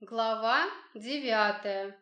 Глава девятая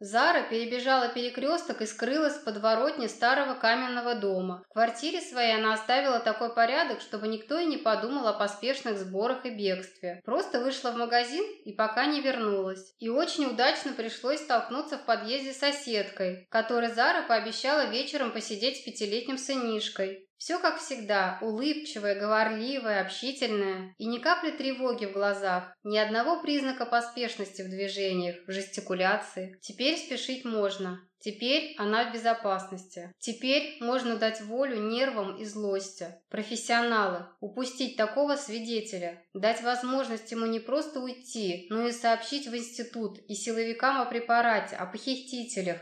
Зара перебежала перекресток и скрылась в подворотне старого каменного дома. В квартире своей она оставила такой порядок, чтобы никто и не подумал о поспешных сборах и бегстве. Просто вышла в магазин и пока не вернулась. И очень удачно пришлось столкнуться в подъезде с соседкой, которой Зара пообещала вечером посидеть с пятилетним сынишкой. Все как всегда, улыбчивая, говорливая, общительная, и ни капли тревоги в глазах, ни одного признака поспешности в движениях, жестикуляции. Теперь спешить можно. Теперь она в безопасности. Теперь можно дать волю нервам и злости. Профессионалы. Упустить такого свидетеля. Дать возможность ему не просто уйти, но и сообщить в институт и силовикам о препарате, о похитителях,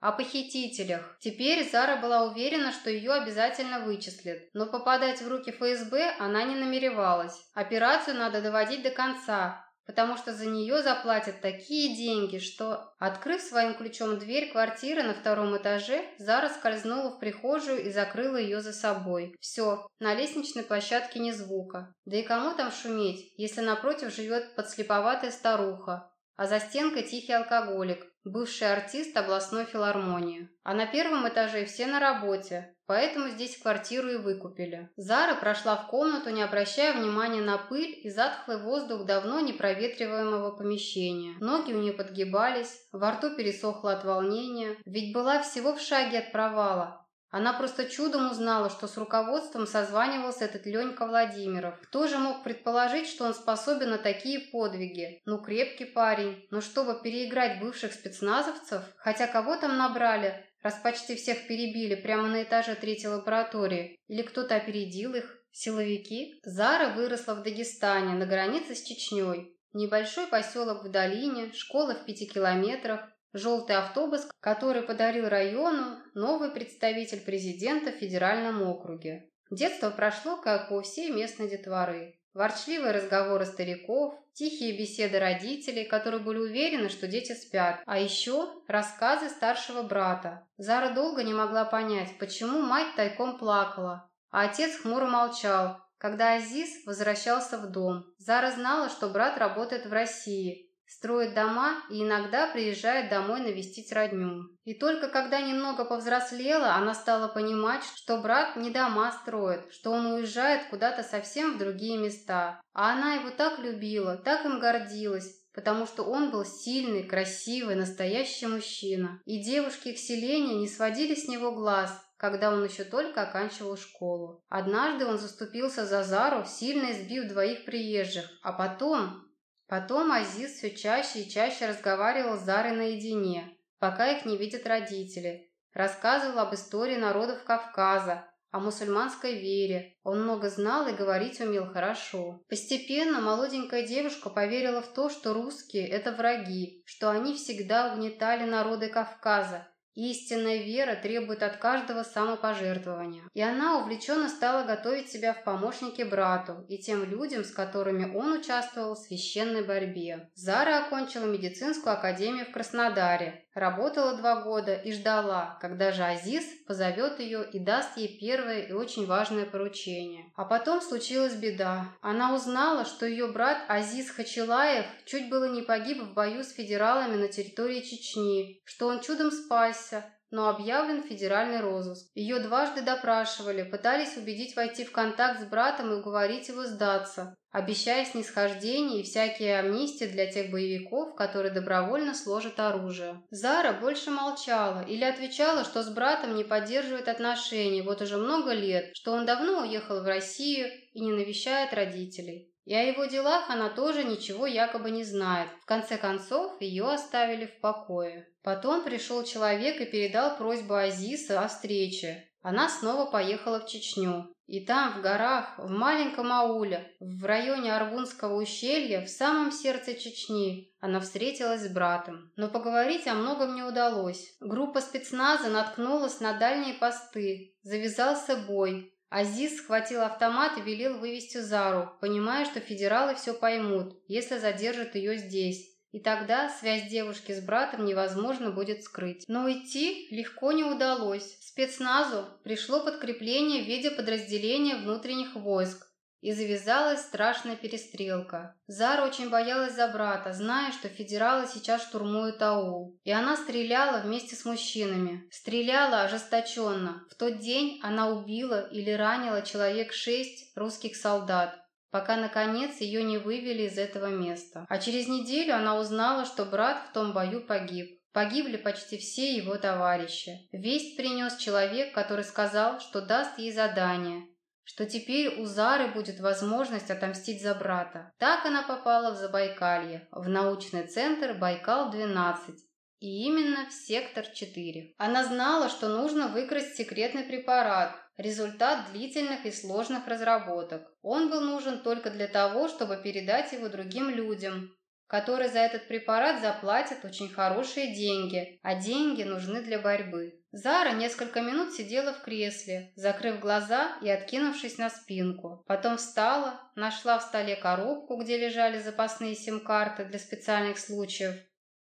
о похитителях. Теперь Зара была уверена, что ее обязательно вычислят, но попадать в руки ФСБ она не намеревалась. Операцию надо доводить до конца, потому что за нее заплатят такие деньги, что... Открыв своим ключом дверь квартиры на втором этаже, Зара скользнула в прихожую и закрыла ее за собой. Все, на лестничной площадке ни звука. Да и кому там шуметь, если напротив живет подслеповатая старуха, а за стенкой тихий алкоголик, бывший артист областной филармонии. А на первом этаже все на работе, поэтому здесь квартиру и выкупили. Зара прошла в комнату, не обращая внимания на пыль и затхлый воздух давно непроветриваемого помещения. Ноги у нее подгибались, во рту пересохло от волнения, ведь была всего в шаге от провала, она просто чудом узнала, что с руководством созванивался этот Ленька Владимиров. Кто же мог предположить, что он способен на такие подвиги? Ну, крепкий парень. Но чтобы переиграть бывших спецназовцев, хотя кого там набрали, раз почти всех перебили прямо на этаже третьей лаборатории, или кто-то опередил их? Силовики? Зара выросла в Дагестане, на границе с Чечней. Небольшой поселок в долине, школа в пяти километрах, Желтый автобус, который подарил району новый представитель президента в федеральном округе. Детство прошло, как у всей местной детворы. Ворчливые разговоры стариков, тихие беседы родителей, которые были уверены, что дети спят, а еще рассказы старшего брата. Зара долго не могла понять, почему мать тайком плакала, а отец хмуро молчал, когда Азиз возвращался в дом. Зара знала, что брат работает в России, Строит дома и иногда приезжает домой навестить родню. И только когда немного повзрослела, она стала понимать, что брат не дома строит, что он уезжает куда-то совсем в другие места. А она его так любила, так им гордилась, потому что он был сильный, красивый, настоящий мужчина. И девушки их селения не сводили с него глаз, когда он еще только оканчивал школу. Однажды он заступился за Зару, сильно избив двоих приезжих, а потом Потом Азиз все чаще и чаще разговаривал с Зарой наедине, пока их не видят родители. Рассказывал об истории народов Кавказа, о мусульманской вере. Он много знал и говорить умел хорошо. Постепенно молоденькая девушка поверила в то, что русские – это враги, что они всегда угнетали народы Кавказа, Истинная вера требует от каждого самопожертвования. И она увлеченно стала готовить себя в помощники брату и тем людям, с которыми он участвовал в священной борьбе. Зара окончила медицинскую академию в Краснодаре, работала два года и ждала, когда же Азиз позовет ее и даст ей первое и очень важное поручение. А потом случилась беда. Она узнала, что ее брат Азиз Хачилаев чуть было не погиб в бою с федералами на территории Чечни, что он чудом спасся, но объявлен федеральный розыск. Ее дважды допрашивали, пытались убедить войти в контакт с братом и уговорить его сдаться, обещая снисхождение и всякие амнистии для тех боевиков, которые добровольно сложат оружие. Зара больше молчала или отвечала, что с братом не поддерживает отношения вот уже много лет, что он давно уехал в Россию и не навещает родителей. И о его делах она тоже ничего якобы не знает. В конце концов, ее оставили в покое. Потом пришел человек и передал просьбу Азиса о встрече. Она снова поехала в Чечню. И там, в горах, в маленьком ауле, в районе Аргунского ущелья, в самом сердце Чечни, она встретилась с братом. Но поговорить о многом не удалось. Группа спецназа наткнулась на дальние посты. Завязался бой. Азиз схватил автомат и велел вывести Зару, понимая, что федералы все поймут, если задержат ее здесь. И тогда связь девушки с братом невозможно будет скрыть. Но уйти легко не удалось. Спецназу пришло подкрепление в виде подразделения внутренних войск. и завязалась страшная перестрелка. Зара очень боялась за брата, зная, что федералы сейчас штурмуют аул. И она стреляла вместе с мужчинами. Стреляла ожесточенно. В тот день она убила или ранила человек шесть русских солдат пока, наконец, ее не вывели из этого места. А через неделю она узнала, что брат в том бою погиб. Погибли почти все его товарищи. Весть принес человек, который сказал, что даст ей задание, что теперь у Зары будет возможность отомстить за брата. Так она попала в Забайкалье, в научный центр Байкал-12, и именно в сектор 4. Она знала, что нужно выкрасть секретный препарат, результат длительных и сложных разработок. Он был нужен только для того, чтобы передать его другим людям, которые за этот препарат заплатят очень хорошие деньги, а деньги нужны для борьбы. Зара несколько минут сидела в кресле, закрыв глаза и откинувшись на спинку. Потом встала, нашла в столе коробку, где лежали запасные сим-карты для специальных случаев,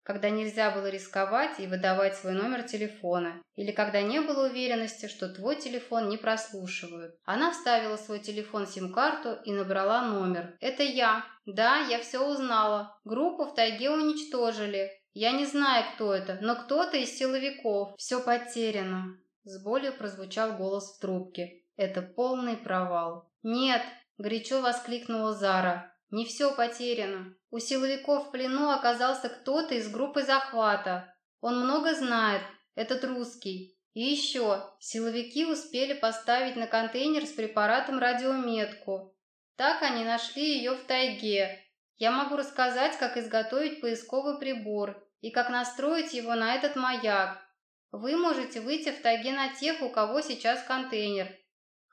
когда нельзя было рисковать и выдавать свой номер телефона, или когда не было уверенности, что твой телефон не прослушивают. Она вставила свой телефон сим-карту и набрала номер. «Это я. Да, я все узнала. Группу в тайге уничтожили. Я не знаю, кто это, но кто-то из силовиков. Все потеряно». С болью прозвучал голос в трубке. «Это полный провал». «Нет!» – горячо воскликнула Зара. Не все потеряно. У силовиков в плену оказался кто-то из группы захвата. Он много знает, этот русский. И еще, силовики успели поставить на контейнер с препаратом радиометку. Так они нашли ее в тайге. Я могу рассказать, как изготовить поисковый прибор и как настроить его на этот маяк. Вы можете выйти в тайге на тех, у кого сейчас контейнер,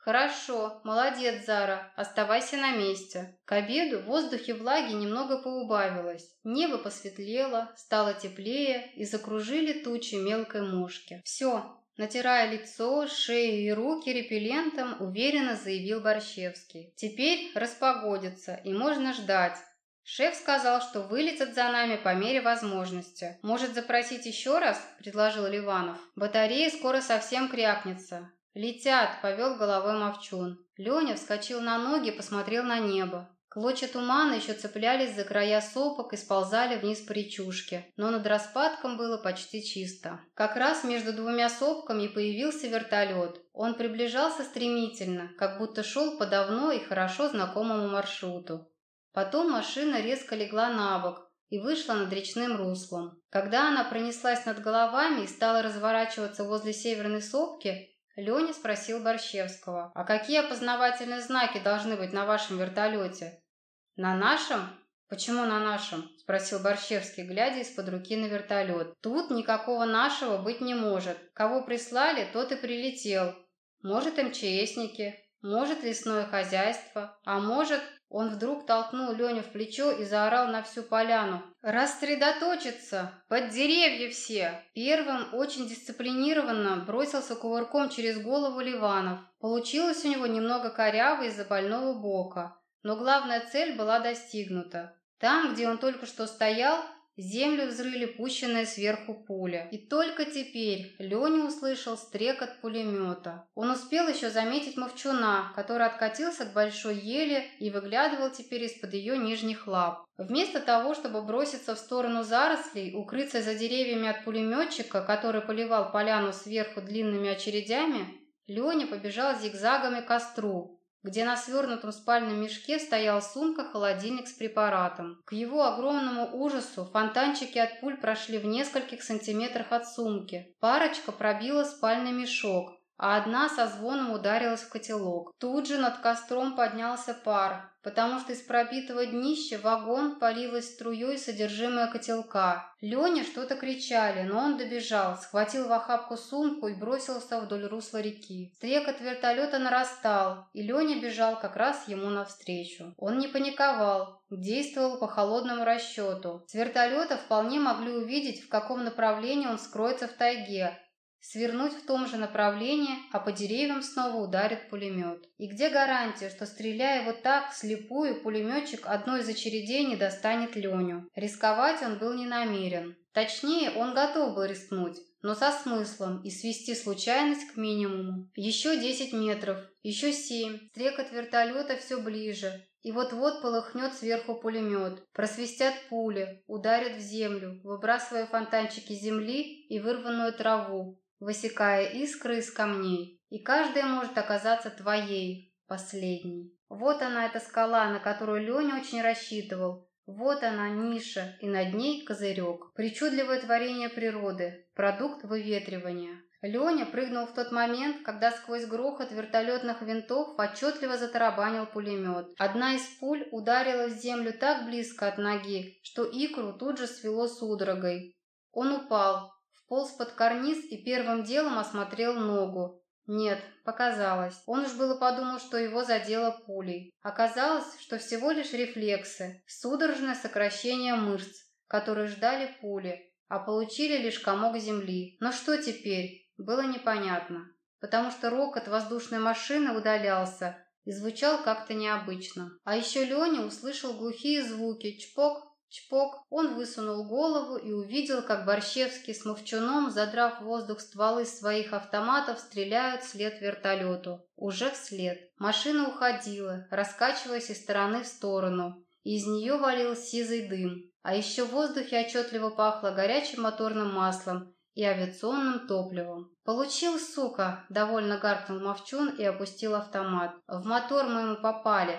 «Хорошо, молодец, Зара, оставайся на месте». К обеду в воздухе влаги немного поубавилось. Небо посветлело, стало теплее и закружили тучи мелкой мошки. «Все, Натирая лицо, шею и руки репеллентом, уверенно заявил Борщевский. «Теперь распогодится, и можно ждать. Шеф сказал, что вылетят за нами по мере возможности. Может, запросить еще раз?» – предложил Ливанов. «Батарея скоро совсем крякнется. «Летят!» — повел головой Мовчун. Леня вскочил на ноги и посмотрел на небо. Клочья тумана еще цеплялись за края сопок и сползали вниз по речушке, но над распадком было почти чисто. Как раз между двумя сопками появился вертолет. Он приближался стремительно, как будто шел по давно и хорошо знакомому маршруту. Потом машина резко легла на бок и вышла над речным руслом. Когда она пронеслась над головами и стала разворачиваться возле северной сопки, Леня спросил Борщевского, «А какие опознавательные знаки должны быть на вашем вертолете?» «На нашем?» «Почему на нашем?» – спросил Борщевский, глядя из-под руки на вертолет. «Тут никакого нашего быть не может. Кого прислали, тот и прилетел. Может, МЧСники, может, лесное хозяйство, а может, он вдруг толкнул Леню в плечо и заорал на всю поляну. «Рассредоточиться! Под деревья все!» Первым очень дисциплинированно бросился кувырком через голову Ливанов. Получилось у него немного коряво из-за больного бока, но главная цель была достигнута. Там, где он только что стоял, Землю взрыли пущенные сверху пули. И только теперь Леня услышал стрекот пулемета. Он успел еще заметить Мовчуна, который откатился к большой еле и выглядывал теперь из-под ее нижних лап. Вместо того, чтобы броситься в сторону зарослей, укрыться за деревьями от пулеметчика, который поливал поляну сверху длинными очередями, Леня побежал зигзагами к костру, где на свернутом спальном мешке стоял сумка-холодильник с препаратом. К его огромному ужасу фонтанчики от пуль прошли в нескольких сантиметрах от сумки. Парочка пробила спальный мешок, а одна со звоном ударилась в котелок. Тут же над костром поднялся пар, потому что из пробитого днища вагон полилось струей содержимое котелка. Лене что-то кричали, но он добежал, схватил в охапку сумку и бросился вдоль русла реки. Стрекот вертолета нарастал, и Леня бежал как раз ему навстречу. Он не паниковал, действовал по холодному расчету. С вертолета вполне могли увидеть, в каком направлении он скроется в тайге, свернуть в том же направлении, а по деревьям снова ударит пулемет. И где гарантия, что, стреляя вот так, слепую, пулеметчик одной из очередей не достанет Леню? Рисковать он был не намерен. Точнее, он готов был рискнуть, но со смыслом и свести случайность к минимуму. Еще десять метров, еще семь. Стрекот вертолета все ближе. И вот-вот полыхнет сверху пулемет. Просвистят пули, ударят в землю, выбрасывая фонтанчики земли и вырванную траву, высекая искры из камней. И каждая может оказаться твоей, последней. Вот она, эта скала, на которую Леня очень рассчитывал, вот она, ниша, и над ней козырек. Причудливое творение природы, продукт выветривания. Леня прыгнул в тот момент, когда сквозь грохот вертолетных винтов отчетливо затарабанил пулемет. Одна из пуль ударила в землю так близко от ноги, что икру тут же свело судорогой. Он упал, вполз под карниз и первым делом осмотрел ногу. Нет, показалось. Он уж было подумал, что его задело пулей. Оказалось, что всего лишь рефлексы, судорожное сокращение мышц, которые ждали пули, а получили лишь комок земли. Но что теперь? Было непонятно, потому что рокот воздушной машины удалялся и звучал как-то необычно. А еще Леня услышал глухие звуки чпок, Чпок, он высунул голову и увидел, как Борщевский с Мовчуном, задрав воздух стволы своих автоматов, стреляют вслед вертолету. Уже вслед. Машина уходила, раскачиваясь из стороны в сторону, и из нее валил сизый дым. А еще в воздухе отчетливо пахло горячим моторным маслом и авиационным топливом. «Получил, сука!» – довольно гаркнул Мовчун и опустил автомат. «В мотор мы ему попали.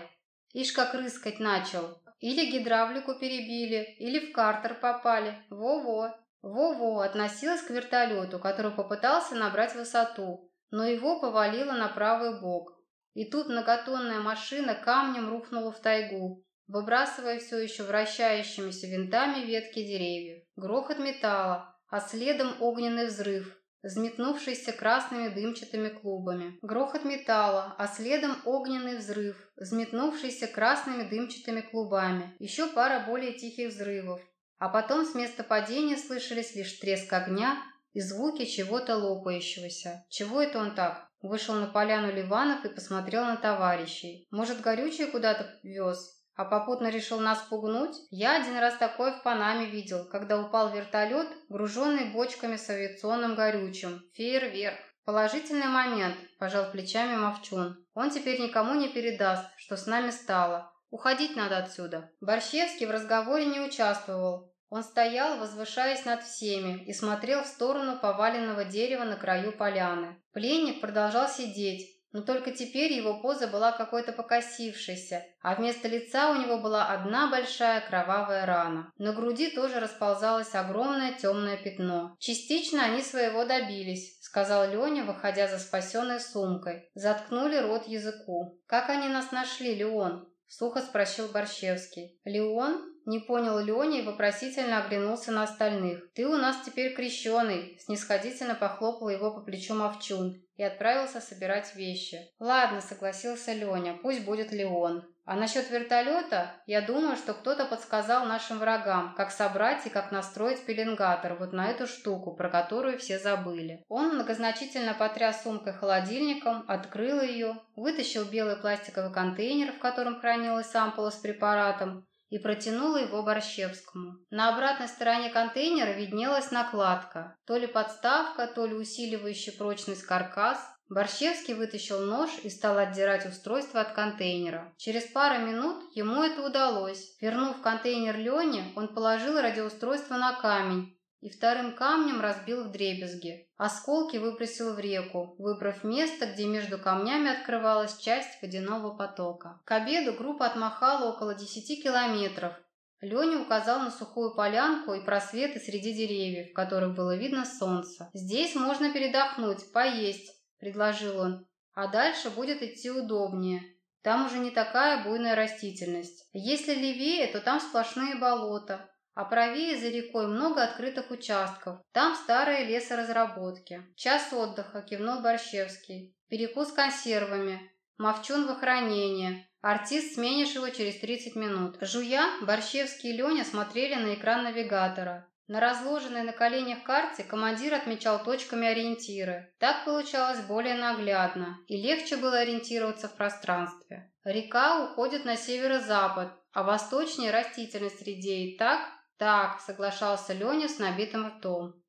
Ишь, как рыскать начал!» Или гидравлику перебили, или в картер попали. Во-во. Во-во относилась к вертолету, который попытался набрать высоту, но его повалило на правый бок. И тут многотонная машина камнем рухнула в тайгу, выбрасывая все еще вращающимися винтами ветки деревьев. Грохот металла, а следом огненный взрыв, взметнувшийся красными дымчатыми клубами. Грохот металла, а следом огненный взрыв, взметнувшийся красными дымчатыми клубами. Еще пара более тихих взрывов. А потом с места падения слышались лишь треск огня и звуки чего-то лопающегося. Чего это он так? Вышел на поляну Ливанов и посмотрел на товарищей. Может, горючее куда-то вез? А попутно решил нас пугнуть? Я один раз такое в Панаме видел, когда упал вертолет, груженный бочками с авиационным горючим. Фейерверк. Положительный момент, пожал плечами Мовчун. Он теперь никому не передаст, что с нами стало. Уходить надо отсюда. Борщевский в разговоре не участвовал. Он стоял, возвышаясь над всеми, и смотрел в сторону поваленного дерева на краю поляны. Пленник продолжал сидеть, но только теперь его поза была какой-то покосившейся, а вместо лица у него была одна большая кровавая рана. На груди тоже расползалось огромное темное пятно. Частично они своего добились, сказал Леня, выходя за спасенной сумкой. Заткнули рот языку. Как они нас нашли, Леон? Сухо спросил Борщевский. Леон? Не понял Леня и вопросительно оглянулся на остальных. «Ты у нас теперь крещеный!» Снисходительно похлопал его по плечу Мовчун и отправился собирать вещи. «Ладно», — согласился Леня, — «пусть будет Леон». А насчет вертолета, я думаю, что кто-то подсказал нашим врагам, как собрать и как настроить пеленгатор вот на эту штуку, про которую все забыли. Он многозначительно потряс сумкой холодильником, открыл ее, вытащил белый пластиковый контейнер, в котором хранилась ампула с препаратом, и протянула его Борщевскому. На обратной стороне контейнера виднелась накладка, то ли подставка, то ли усиливающий прочность каркас. Борщевский вытащил нож и стал отдирать устройство от контейнера. Через пару минут ему это удалось. Вернув контейнер Лене, он положил радиоустройство на камень и вторым камнем разбил в дребезги. Осколки выбросил в реку, выбрав место, где между камнями открывалась часть водяного потока. К обеду группа отмахала около 10 километров. Леня указал на сухую полянку и просветы среди деревьев, в которых было видно солнце. «Здесь можно передохнуть, поесть», – предложил он. «А дальше будет идти удобнее. Там уже не такая буйная растительность. Если левее, то там сплошные болота, а правее за рекой много открытых участков. Там старые лесоразработки. Час отдыха, кивнул Борщевский. Перекус консервами. Мовчун в охранение. Артист сменишь его через 30 минут. Жуя, Борщевский и Леня смотрели на экран навигатора. На разложенной на коленях карте командир отмечал точками ориентиры. Так получалось более наглядно и легче было ориентироваться в пространстве. Река уходит на северо-запад, а восточнее растительность редеет так, «Так», — соглашался Леня с набитым ртом.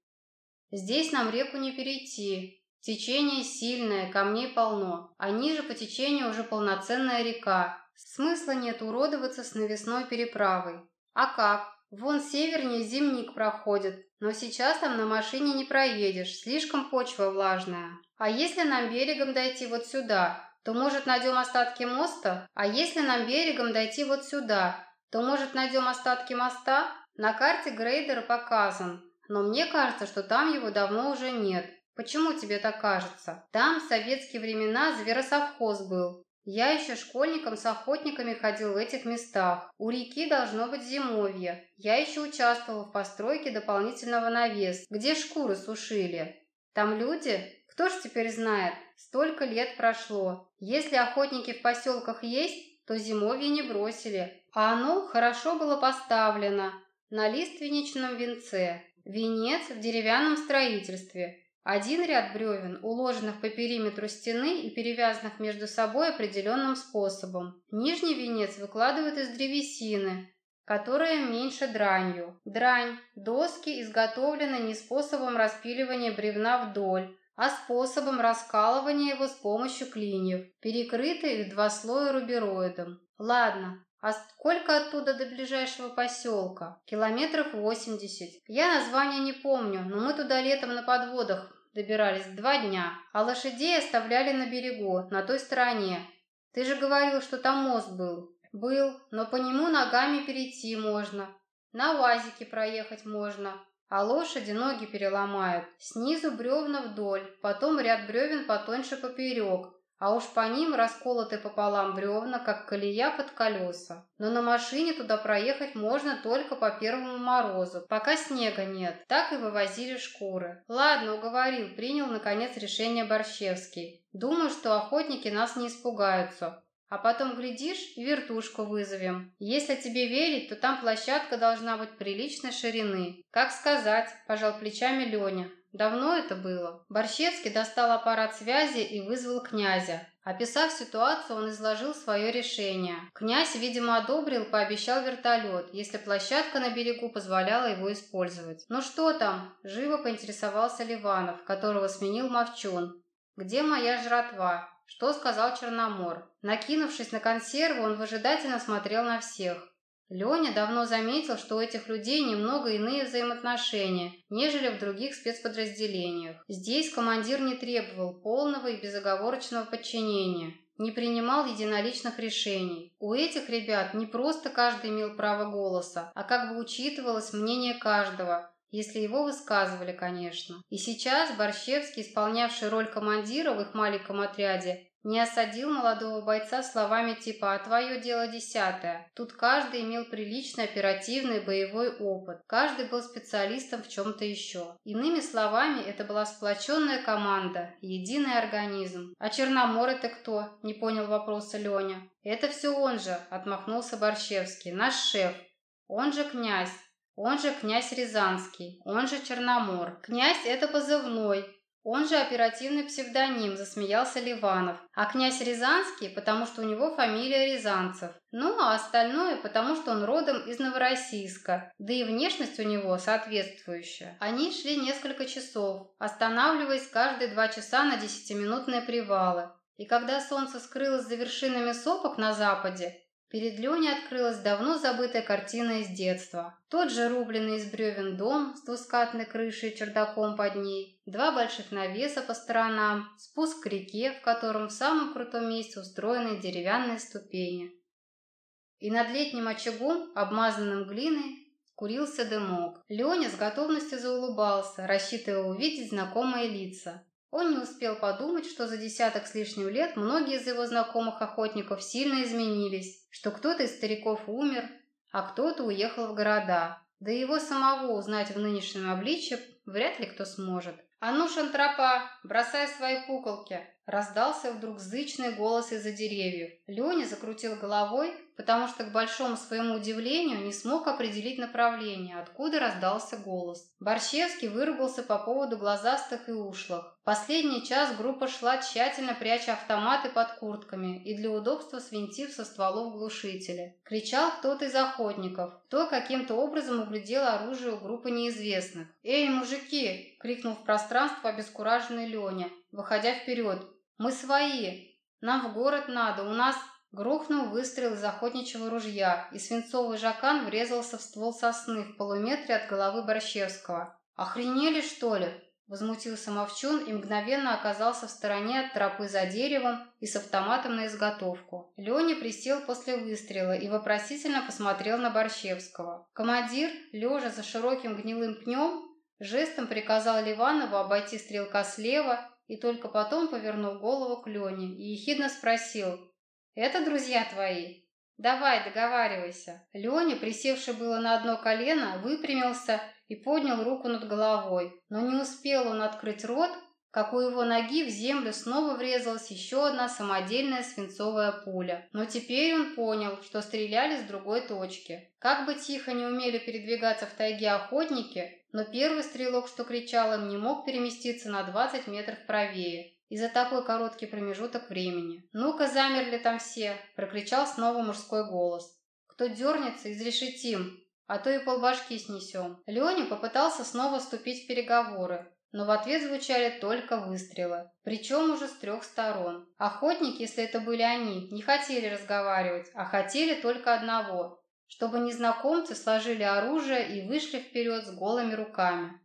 Здесь нам реку не перейти. Течение сильное, камней полно, а ниже по течению уже полноценная река. Смысла нет уродоваться с навесной переправой. А как? Вон севернее зимник проходит, но сейчас там на машине не проедешь, слишком почва влажная. А если нам берегом дойти вот сюда, то, может, найдем остатки моста? А если нам берегом дойти вот сюда, то, может, найдем остатки моста? На карте грейдер показан, но мне кажется, что там его давно уже нет. Почему тебе так кажется? Там в советские времена зверосовхоз был. Я еще школьником с охотниками ходил в этих местах. У реки должно быть зимовье. Я еще участвовал в постройке дополнительного навес, где шкуры сушили. Там люди? Кто ж теперь знает? Столько лет прошло. Если охотники в поселках есть, то зимовье не бросили. А оно хорошо было поставлено на лиственничном венце. Венец в деревянном строительстве. Один ряд бревен, уложенных по периметру стены и перевязанных между собой определенным способом. Нижний венец выкладывают из древесины, которая меньше дранью. Дрань – доски, изготовлены не способом распиливания бревна вдоль, а способом раскалывания его с помощью клиньев, перекрытые в два слоя рубероидом. Ладно, а сколько оттуда до ближайшего поселка? Километров восемьдесят. Я название не помню, но мы туда летом на подводах добирались два дня, а лошадей оставляли на берегу, на той стороне. Ты же говорил, что там мост был. Был, но по нему ногами перейти можно. На УАЗике проехать можно, а лошади ноги переломают. Снизу бревна вдоль, потом ряд бревен потоньше поперек, а уж по ним расколоты пополам бревна, как колея под колеса. Но на машине туда проехать можно только по первому морозу, пока снега нет. Так и вывозили шкуры. Ладно, уговорил, принял наконец решение Борщевский. Думаю, что охотники нас не испугаются. А потом, глядишь, и вертушку вызовем. Если тебе верить, то там площадка должна быть приличной ширины. Как сказать, пожал плечами Леня. Давно это было. Борщевский достал аппарат связи и вызвал князя. Описав ситуацию, он изложил свое решение. Князь, видимо, одобрил, пообещал вертолет, если площадка на берегу позволяла его использовать. «Ну что там?» – живо поинтересовался Ливанов, которого сменил Мовчун. «Где моя жратва?» Что сказал Черномор? Накинувшись на консерву, он выжидательно смотрел на всех. Леня давно заметил, что у этих людей немного иные взаимоотношения, нежели в других спецподразделениях. Здесь командир не требовал полного и безоговорочного подчинения, не принимал единоличных решений. У этих ребят не просто каждый имел право голоса, а как бы учитывалось мнение каждого, если его высказывали, конечно. И сейчас Борщевский, исполнявший роль командира в их маленьком отряде, не осадил молодого бойца словами типа «А твое дело десятое». Тут каждый имел приличный оперативный боевой опыт. Каждый был специалистом в чем-то еще. Иными словами, это была сплоченная команда, единый организм. «А Черномор это кто?» – не понял вопроса Леня. «Это все он же», – отмахнулся Борщевский, – «наш шеф. Он же князь. Он же князь Рязанский, он же Черномор. Князь – это позывной, он же оперативный псевдоним, засмеялся Ливанов. А князь Рязанский, потому что у него фамилия Рязанцев. Ну, а остальное, потому что он родом из Новороссийска, да и внешность у него соответствующая. Они шли несколько часов, останавливаясь каждые два часа на десятиминутные привалы. И когда солнце скрылось за вершинами сопок на западе, Перед Леней открылась давно забытая картина из детства. Тот же рубленый из бревен дом с двускатной крышей и чердаком под ней, два больших навеса по сторонам, спуск к реке, в котором в самом крутом месте устроены деревянные ступени. И над летним очагом, обмазанным глиной, курился дымок. Леня с готовностью заулыбался, рассчитывая увидеть знакомые лица. Он не успел подумать, что за десяток с лишним лет многие из его знакомых охотников сильно изменились, что кто-то из стариков умер, а кто-то уехал в города. Да его самого узнать в нынешнем обличье вряд ли кто сможет. «А ну, шантропа, бросай свои пуколки!» Раздался вдруг зычный голос из-за деревьев. Леня закрутил головой, потому что, к большому своему удивлению, не смог определить направление, откуда раздался голос. Борщевский выругался по поводу глазастых и ушлых. Последний час группа шла, тщательно пряча автоматы под куртками и для удобства свинтив со стволов глушители. Кричал кто-то из охотников. Кто каким-то образом углядел оружие у группы неизвестных. «Эй, мужики!» — крикнул в пространство обескураженный Леня, выходя вперед. «Мы свои! Нам в город надо, у нас...» Грохнул выстрел из охотничьего ружья, и свинцовый жакан врезался в ствол сосны в полуметре от головы Борщевского. «Охренели, что ли?» Возмутился Мовчун и мгновенно оказался в стороне от тропы за деревом и с автоматом на изготовку. Леня присел после выстрела и вопросительно посмотрел на Борщевского. Командир, лежа за широким гнилым пнем, жестом приказал Ливанову обойти стрелка слева и только потом повернул голову к Лене и ехидно спросил «Это друзья твои?» «Давай, договаривайся». Леня, присевший было на одно колено, выпрямился и поднял руку над головой, но не успел он открыть рот, как у его ноги в землю снова врезалась еще одна самодельная свинцовая пуля. Но теперь он понял, что стреляли с другой точки. Как бы тихо не умели передвигаться в тайге охотники, но первый стрелок, что кричал им, не мог переместиться на 20 метров правее и за такой короткий промежуток времени. «Ну-ка, замерли там все!» – прокричал снова мужской голос. «Кто дернется, изрешетим, а то и полбашки снесем». Леня попытался снова вступить в переговоры, но в ответ звучали только выстрелы, причем уже с трех сторон. Охотники, если это были они, не хотели разговаривать, а хотели только одного – чтобы незнакомцы сложили оружие и вышли вперед с голыми руками.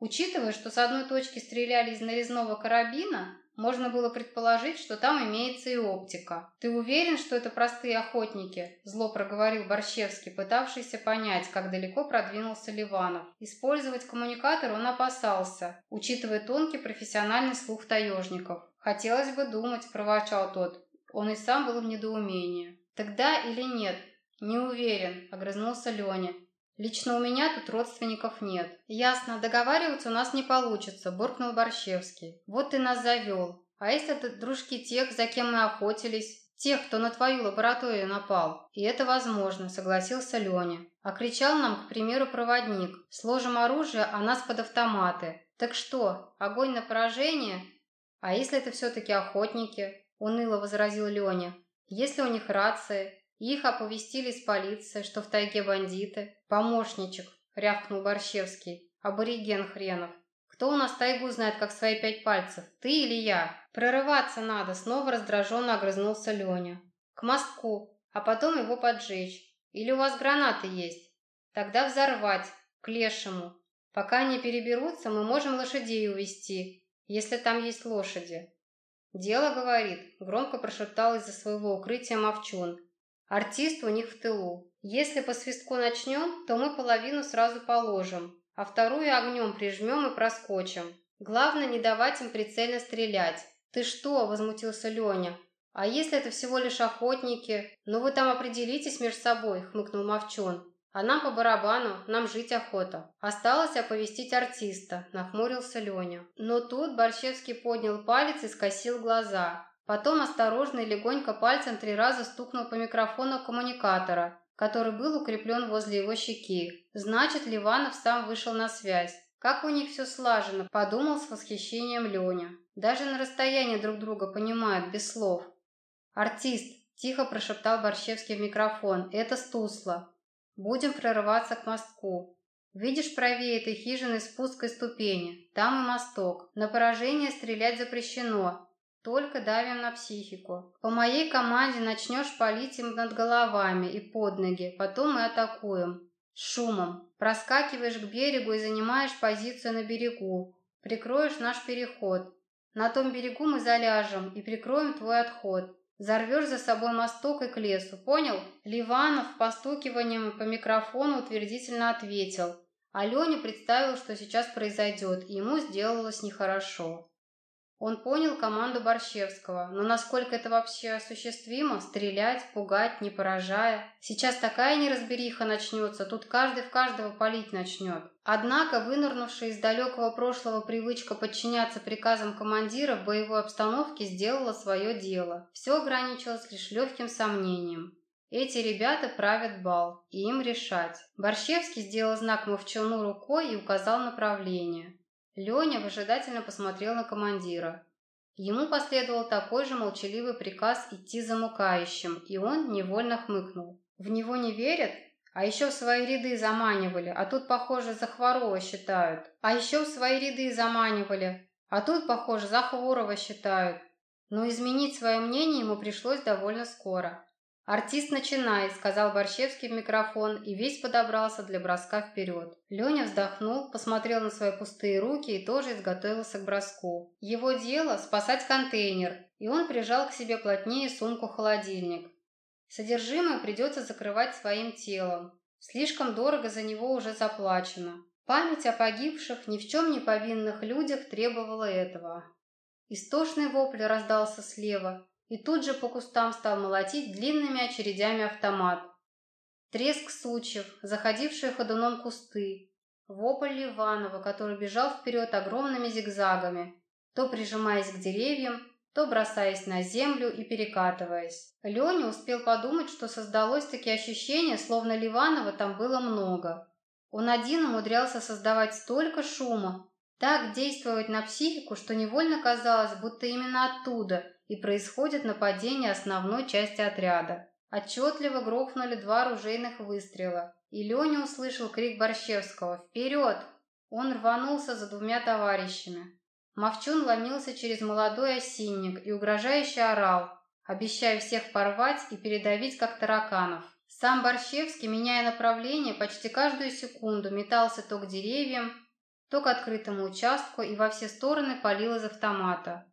Учитывая, что с одной точки стреляли из нарезного карабина, можно было предположить, что там имеется и оптика. «Ты уверен, что это простые охотники?» – зло проговорил Борщевский, пытавшийся понять, как далеко продвинулся Ливанов. Использовать коммуникатор он опасался, учитывая тонкий профессиональный слух таежников. «Хотелось бы думать», – проворчал тот. Он и сам был в недоумении. «Тогда или нет?» «Не уверен», – огрызнулся Леня. Лично у меня тут родственников нет. Ясно, договариваться у нас не получится, буркнул Борщевский. Вот ты нас завел. А если это дружки тех, за кем мы охотились? Тех, кто на твою лабораторию напал. И это возможно, согласился Леня. А кричал нам, к примеру, проводник. Сложим оружие, а нас под автоматы. Так что, огонь на поражение? А если это все-таки охотники? Уныло возразил Леня. Если у них рации, их оповестили из полиции, что в тайге бандиты. Помощничек, рявкнул Борщевский. Абориген хренов. Кто у нас тайгу знает, как свои пять пальцев? Ты или я? Прорываться надо, снова раздраженно огрызнулся Леня. К мостку, а потом его поджечь. Или у вас гранаты есть? Тогда взорвать, к лешему. Пока не переберутся, мы можем лошадей увести, если там есть лошади. Дело, говорит, громко прошептал из-за своего укрытия Мовчун. Артист у них в тылу. Если по свистку начнем, то мы половину сразу положим, а вторую огнем прижмем и проскочим. Главное не давать им прицельно стрелять. Ты что, возмутился Леня. А если это всего лишь охотники? Ну вы там определитесь между собой, хмыкнул Мовчон. А нам по барабану, нам жить охота. Осталось оповестить артиста, нахмурился Леня. Но тут Борщевский поднял палец и скосил глаза. Потом осторожно и легонько пальцем три раза стукнул по микрофону коммуникатора, который был укреплен возле его щеки. Значит, Ливанов сам вышел на связь. Как у них все слажено, подумал с восхищением Леня. Даже на расстоянии друг друга понимают, без слов. «Артист», – тихо прошептал Борщевский в микрофон, – «это Стусла. Будем прорываться к мостку. Видишь правее этой хижины спуск и ступени. Там и мосток. На поражение стрелять запрещено. Только давим на психику. По моей команде начнешь палить им над головами и под ноги, потом мы атакуем. Шумом. Проскакиваешь к берегу и занимаешь позицию на берегу. Прикроешь наш переход. На том берегу мы заляжем и прикроем твой отход. Зарвешь за собой мосток и к лесу, понял? Ливанов постукиванием по микрофону утвердительно ответил. Алене представил, что сейчас произойдет, и ему сделалось нехорошо. Он понял команду Борщевского, но насколько это вообще осуществимо? Стрелять, пугать, не поражая? Сейчас такая неразбериха начнется, тут каждый в каждого палить начнет. Однако, вынырнувшая из далекого прошлого привычка подчиняться приказам командира в боевой обстановке сделала свое дело. Все ограничилось лишь легким сомнением. Эти ребята правят бал, и им решать. Борщевский сделал знак Мовчуну рукой и указал направление. Леня выжидательно посмотрел на командира. Ему последовал такой же молчаливый приказ идти замукающим, и он невольно хмыкнул. В него не верят? А еще в свои ряды заманивали, а тут, похоже, за Хворова считают. А еще в свои ряды заманивали, а тут, похоже, за Хворова считают. Но изменить свое мнение ему пришлось довольно скоро. «Артист начинает», — сказал Борщевский в микрофон и весь подобрался для броска вперед. Леня вздохнул, посмотрел на свои пустые руки и тоже изготовился к броску. Его дело — спасать контейнер, и он прижал к себе плотнее сумку-холодильник. Содержимое придется закрывать своим телом. Слишком дорого за него уже заплачено. Память о погибших, ни в чем не повинных людях требовала этого. Истошный вопль раздался слева, и тут же по кустам стал молотить длинными очередями автомат. Треск сучьев, заходившие ходуном кусты, вопль Ливанова, который бежал вперед огромными зигзагами, то прижимаясь к деревьям, то бросаясь на землю и перекатываясь. Леня успел подумать, что создалось таки ощущение, словно Ливанова там было много. Он один умудрялся создавать столько шума, так действовать на психику, что невольно казалось, будто именно оттуда и происходит нападение основной части отряда. Отчетливо грохнули два ружейных выстрела, и Леня услышал крик Борщевского «Вперед!». Он рванулся за двумя товарищами. Мовчун ломился через молодой осинник и угрожающе орал, обещая всех порвать и передавить, как тараканов. Сам Борщевский, меняя направление, почти каждую секунду метался то к деревьям, то к открытому участку и во все стороны палил из автомата.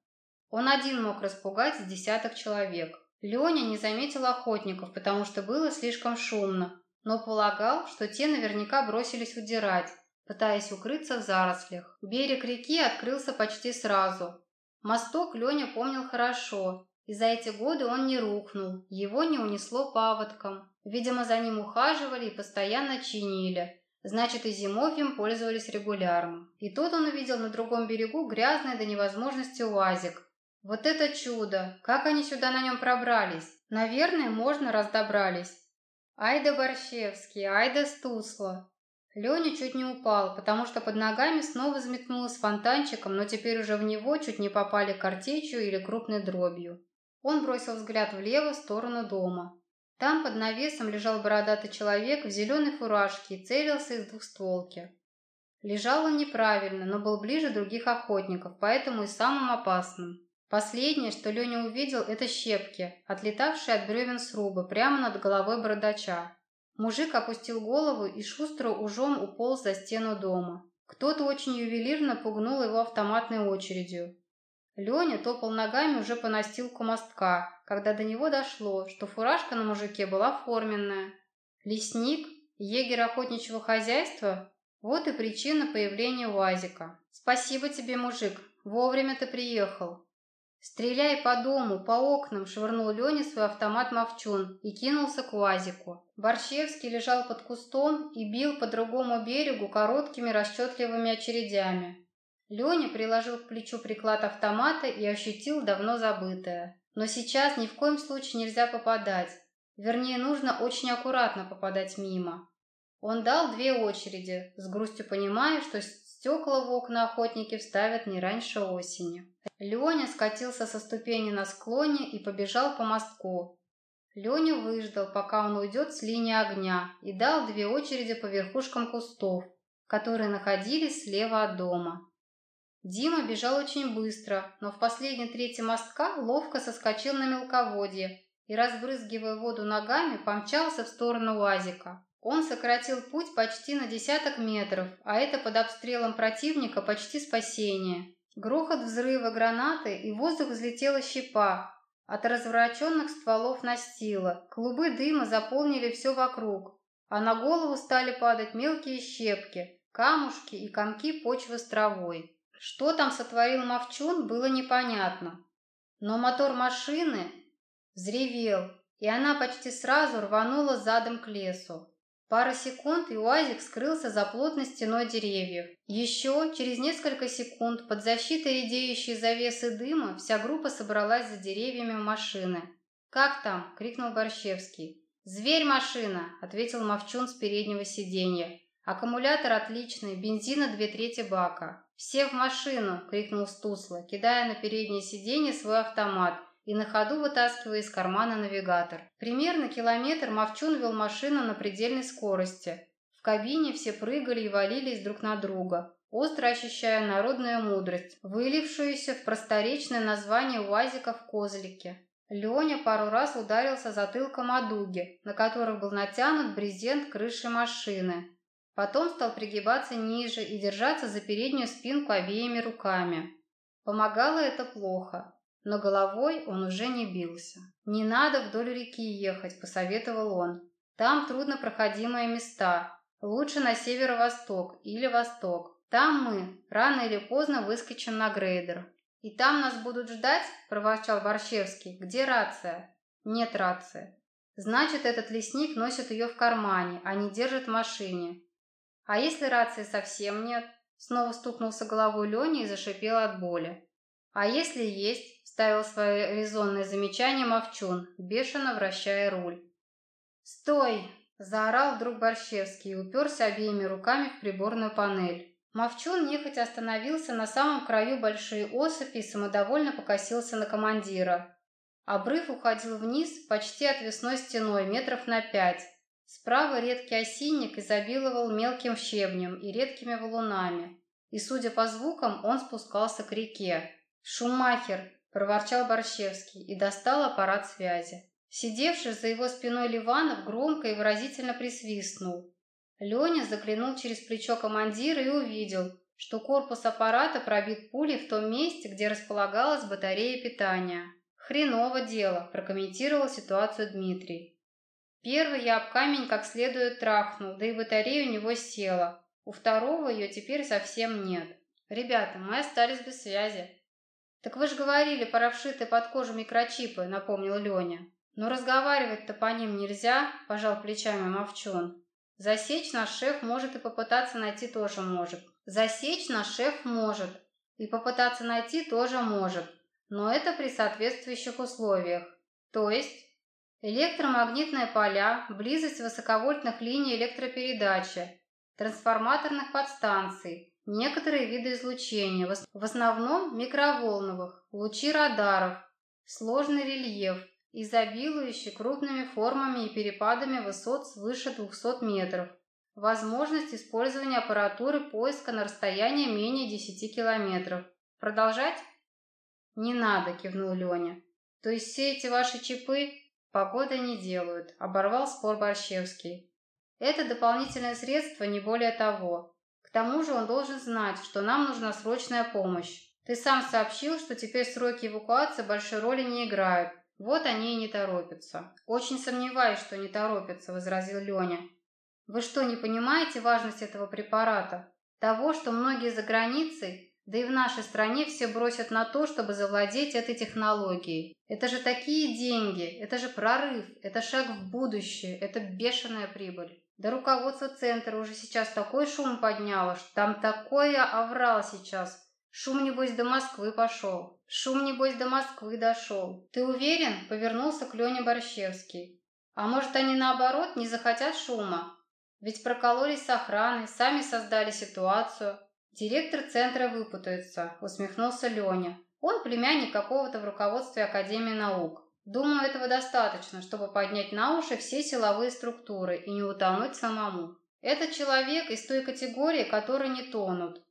Он один мог распугать с десяток человек. Леня не заметил охотников, потому что было слишком шумно, но полагал, что те наверняка бросились удирать, пытаясь укрыться в зарослях. Берег реки открылся почти сразу. Мосток Леня помнил хорошо, и за эти годы он не рухнул, его не унесло паводком. Видимо, за ним ухаживали и постоянно чинили. Значит, и зимой им пользовались регулярно. И тут он увидел на другом берегу грязный до невозможности уазик, вот это чудо! Как они сюда на нем пробрались? Наверное, можно, раз добрались. Ай да Борщевский, ай да Стусло. Леня чуть не упал, потому что под ногами снова взметнулось фонтанчиком, но теперь уже в него чуть не попали картечью или крупной дробью. Он бросил взгляд влево, в сторону дома. Там под навесом лежал бородатый человек в зеленой фуражке и целился из двухстволки. Лежал он неправильно, но был ближе других охотников, поэтому и самым опасным. Последнее, что Леня увидел, это щепки, отлетавшие от бревен сруба прямо над головой бородача. Мужик опустил голову и шустро ужом уполз за стену дома. Кто-то очень ювелирно пугнул его автоматной очередью. Леня топал ногами уже по настилку мостка, когда до него дошло, что фуражка на мужике была форменная. Лесник, егерь охотничьего хозяйства – вот и причина появления УАЗика. «Спасибо тебе, мужик, вовремя ты приехал», «Стреляй по дому, по окнам!» – швырнул Лене свой автомат Мовчун и кинулся к УАЗику. Борщевский лежал под кустом и бил по другому берегу короткими расчетливыми очередями. Леня приложил к плечу приклад автомата и ощутил давно забытое. Но сейчас ни в коем случае нельзя попадать. Вернее, нужно очень аккуратно попадать мимо. Он дал две очереди, с грустью понимая, что стекла в окна охотники вставят не раньше осени. Леня скатился со ступени на склоне и побежал по мостку. Леня выждал, пока он уйдет с линии огня, и дал две очереди по верхушкам кустов, которые находились слева от дома. Дима бежал очень быстро, но в последней трети мостка ловко соскочил на мелководье и, разбрызгивая воду ногами, помчался в сторону УАЗика. Он сократил путь почти на десяток метров, а это под обстрелом противника почти спасение. Грохот взрыва гранаты, и в воздух взлетела щепа. От развороченных стволов настила. Клубы дыма заполнили все вокруг, а на голову стали падать мелкие щепки, камушки и комки почвы с травой. Что там сотворил Мовчун, было непонятно. Но мотор машины взревел, и она почти сразу рванула задом к лесу. Пара секунд, и УАЗик скрылся за плотной стеной деревьев. Еще через несколько секунд под защитой редеющей завесы дыма вся группа собралась за деревьями у машины. «Как там?» — крикнул Борщевский. «Зверь-машина!» — ответил Мовчун с переднего сиденья. «Аккумулятор отличный, бензина две трети бака». «Все в машину!» — крикнул Стусла, кидая на переднее сиденье свой автомат и на ходу вытаскивая из кармана навигатор. Примерно километр Мовчун вел машину на предельной скорости. В кабине все прыгали и валились друг на друга, остро ощущая народную мудрость, вылившуюся в просторечное название УАЗика в козлике. Леня пару раз ударился затылком о дуги, на которых был натянут брезент крыши машины. Потом стал пригибаться ниже и держаться за переднюю спинку обеими руками. Помогало это плохо но головой он уже не бился. «Не надо вдоль реки ехать», — посоветовал он. «Там труднопроходимые места. Лучше на северо-восток или восток. Там мы рано или поздно выскочим на грейдер». «И там нас будут ждать?» – проворчал Борщевский. «Где рация?» «Нет рации». «Значит, этот лесник носит ее в кармане, а не держит в машине». «А если рации совсем нет?» Снова стукнулся головой Леня и зашипел от боли. «А если есть?» Ставил свое резонное замечание Мовчун, бешено вращая руль. «Стой!» – заорал вдруг Борщевский и уперся обеими руками в приборную панель. Мовчун нехотя остановился на самом краю большой осыпи и самодовольно покосился на командира. Обрыв уходил вниз почти отвесной стеной метров на пять. Справа редкий осинник изобиловал мелким щебнем и редкими валунами. И, судя по звукам, он спускался к реке. «Шумахер!» проворчал Борщевский и достал аппарат связи. Сидевший за его спиной Ливанов громко и выразительно присвистнул. Леня заглянул через плечо командира и увидел, что корпус аппарата пробит пулей в том месте, где располагалась батарея питания. «Хреново дело», – прокомментировал ситуацию Дмитрий. Первый я об камень как следует трахнул, да и батарея у него села. У второго ее теперь совсем нет. Ребята, мы остались без связи. «Так вы же говорили про вшитые под кожу микрочипы», — напомнил Леня. «Но разговаривать-то по ним нельзя», — пожал плечами Мовчун. «Засечь наш шеф может и попытаться найти тоже может. Засечь наш шеф может. И попытаться найти тоже может. Но это при соответствующих условиях. То есть электромагнитные поля, близость высоковольтных линий электропередачи, трансформаторных подстанций, Некоторые виды излучения, в основном микроволновых, лучи радаров, сложный рельеф, изобилующий крупными формами и перепадами высот свыше 200 метров, возможность использования аппаратуры поиска на расстоянии менее 10 километров. Продолжать? Не надо, кивнул Леня. То есть все эти ваши чипы погоды не делают, оборвал спор Борщевский. Это дополнительное средство, не более того. К тому же он должен знать, что нам нужна срочная помощь. Ты сам сообщил, что теперь сроки эвакуации большой роли не играют. Вот они и не торопятся. Очень сомневаюсь, что не торопятся, возразил Леня. Вы что, не понимаете важность этого препарата? Того, что многие за границей, да и в нашей стране все бросят на то, чтобы завладеть этой технологией. Это же такие деньги, это же прорыв, это шаг в будущее, это бешеная прибыль. Да руководство центра уже сейчас такой шум подняло, что там такое оврал сейчас. Шум, небось, до Москвы пошел. Шум, небось, до Москвы дошел. Ты уверен? Повернулся к Лене Борщевский. А может, они наоборот не захотят шума? Ведь прокололись с охраной, сами создали ситуацию. Директор центра выпутается, усмехнулся Леня. Он племянник какого-то в руководстве Академии наук. Думаю, этого достаточно, чтобы поднять на уши все силовые структуры и не утонуть самому. Этот человек из той категории, которые не тонут.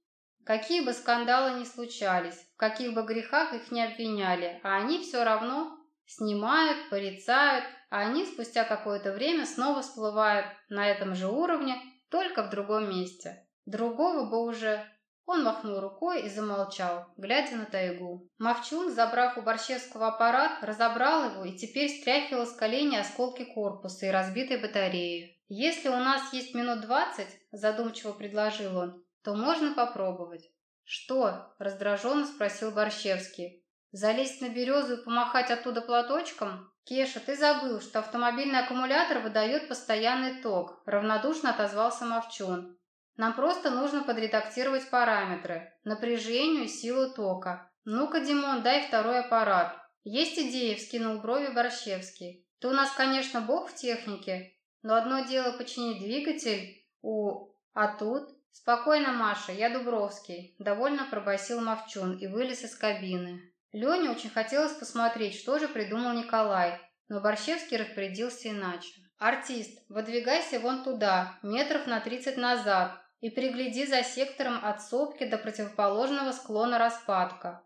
Какие бы скандалы ни случались, в каких бы грехах их не обвиняли, а они все равно снимают, порицают, а они спустя какое-то время снова всплывают на этом же уровне, только в другом месте. Другого бы уже он махнул рукой и замолчал, глядя на тайгу. Мовчун, забрав у Борщевского аппарат, разобрал его и теперь стряхивал с колени осколки корпуса и разбитой батареи. «Если у нас есть минут двадцать», – задумчиво предложил он, – «то можно попробовать». «Что?» – раздраженно спросил Борщевский. «Залезть на березу и помахать оттуда платочком?» «Кеша, ты забыл, что автомобильный аккумулятор выдает постоянный ток», – равнодушно отозвался Мовчун. «Нам просто нужно подредактировать параметры, напряжению силу тока. Ну-ка, Димон, дай второй аппарат». «Есть идея», – вскинул брови Борщевский. «Ты у нас, конечно, бог в технике, но одно дело починить двигатель у... А тут...» «Спокойно, Маша, я Дубровский», – довольно пробасил Мовчун и вылез из кабины. Лене очень хотелось посмотреть, что же придумал Николай, но Борщевский распорядился иначе. «Артист, выдвигайся вон туда, метров на тридцать назад, и пригляди за сектором от сопки до противоположного склона распадка.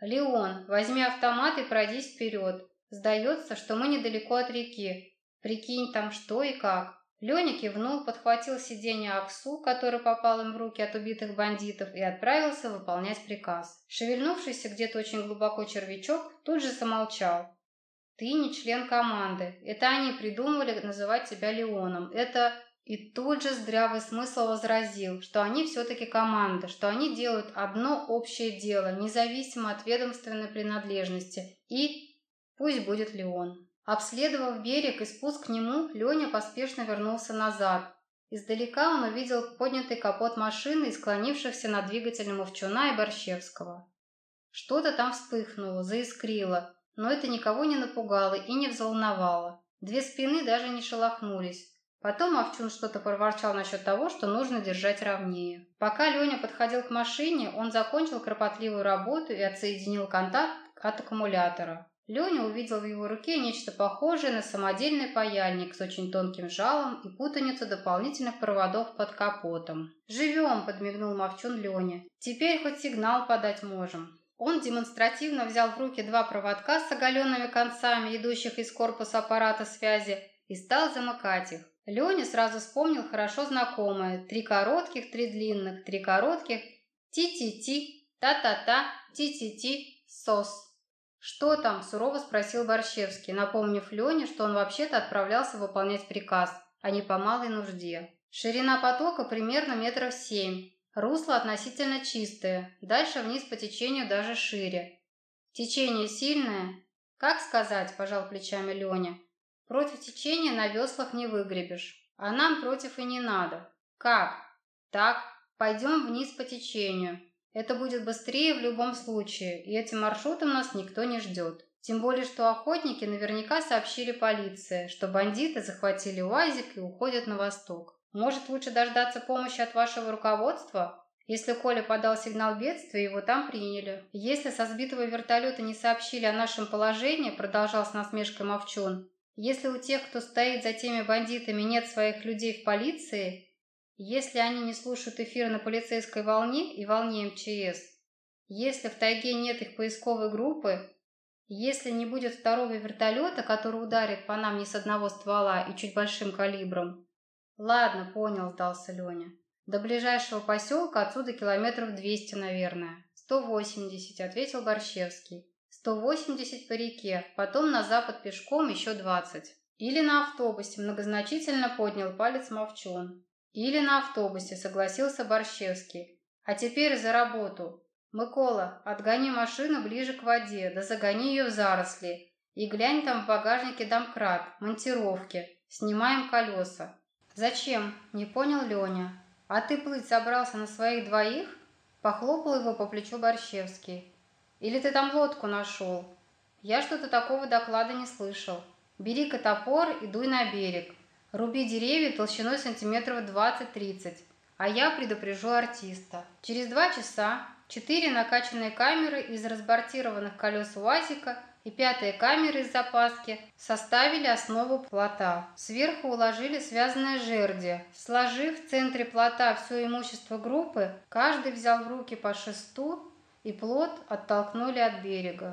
Леон, возьми автомат и пройдись вперед. Сдается, что мы недалеко от реки. Прикинь там что и как». Леня кивнул, подхватил сиденье Аксу, который попал им в руки от убитых бандитов, и отправился выполнять приказ. Шевельнувшийся где-то очень глубоко червячок тут же замолчал. «Ты не член команды. Это они придумали называть тебя Леоном. Это...» И тут же здравый смысл возразил, что они все-таки команда, что они делают одно общее дело, независимо от ведомственной принадлежности. И пусть будет Леон. Обследовав берег и спуск к нему, Леня поспешно вернулся назад. Издалека он увидел поднятый капот машины и склонившихся над двигателем Овчуна и Борщевского. Что-то там вспыхнуло, заискрило, но это никого не напугало и не взволновало. Две спины даже не шелохнулись. Потом Овчун что-то проворчал насчет того, что нужно держать ровнее. Пока Леня подходил к машине, он закончил кропотливую работу и отсоединил контакт от аккумулятора. Леня увидел в его руке нечто похожее на самодельный паяльник с очень тонким жалом и путаницу дополнительных проводов под капотом. «Живем!» – подмигнул Мовчун Леня. «Теперь хоть сигнал подать можем». Он демонстративно взял в руки два проводка с оголенными концами, идущих из корпуса аппарата связи, и стал замыкать их. Леня сразу вспомнил хорошо знакомое «три коротких, три длинных, три коротких, ти-ти-ти, та-та-та, ти-ти-ти, сос». «Что там?» – сурово спросил Борщевский, напомнив Лене, что он вообще-то отправлялся выполнять приказ, а не по малой нужде. Ширина потока примерно метров семь, русло относительно чистое, дальше вниз по течению даже шире. Течение сильное? Как сказать, пожал плечами Леня. Против течения на веслах не выгребешь, а нам против и не надо. Как? Так, пойдем вниз по течению. Это будет быстрее в любом случае, и этим маршрутом нас никто не ждет. Тем более, что охотники наверняка сообщили полиции, что бандиты захватили УАЗик и уходят на восток. Может, лучше дождаться помощи от вашего руководства? Если Коля подал сигнал бедствия, его там приняли. Если со сбитого вертолета не сообщили о нашем положении, продолжал с насмешкой Мовчун, если у тех, кто стоит за теми бандитами, нет своих людей в полиции, если они не слушают эфир на полицейской волне и волне МЧС, если в тайге нет их поисковой группы, если не будет второго вертолета, который ударит по нам не с одного ствола и чуть большим калибром. Ладно, понял, сдался Леня. До ближайшего поселка отсюда километров двести, наверное. Сто восемьдесят, ответил Борщевский. Сто восемьдесят по реке, потом на запад пешком еще двадцать. Или на автобусе, многозначительно поднял палец Мовчун. Или на автобусе, согласился Борщевский. А теперь за работу. Микола, отгони машину ближе к воде, да загони ее в заросли. И глянь там в багажнике домкрат, монтировки. Снимаем колеса. Зачем? Не понял Леня. А ты плыть собрался на своих двоих? Похлопал его по плечу Борщевский. Или ты там лодку нашел? Я что-то такого доклада не слышал. Бери-ка топор и дуй на берег. Руби деревья толщиной сантиметров 20-30, а я предупрежу артиста. Через два часа четыре накачанные камеры из разбортированных колес УАЗика и пятая камера из запаски составили основу плота. Сверху уложили связанное жерди. Сложив в центре плота все имущество группы, каждый взял в руки по шесту и плот оттолкнули от берега.